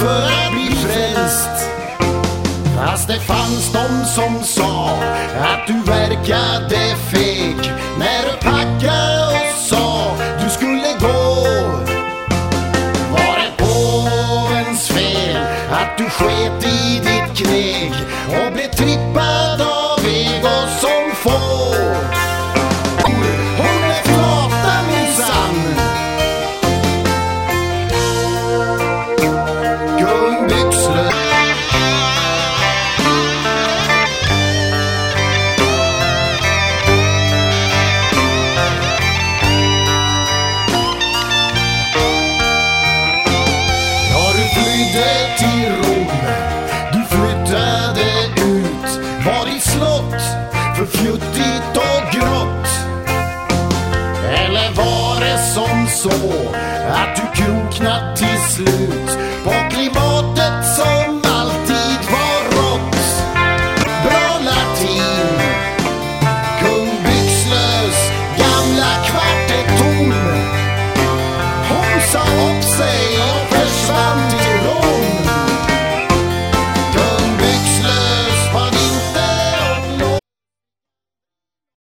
för att bli frälst. Fast det fanns de som sa att du verkade feg när du packade och sa du skulle gå. Var det påvens fel att du sket i ditt fjuttigt och grått? Eller var det som så att du kroknat till slut på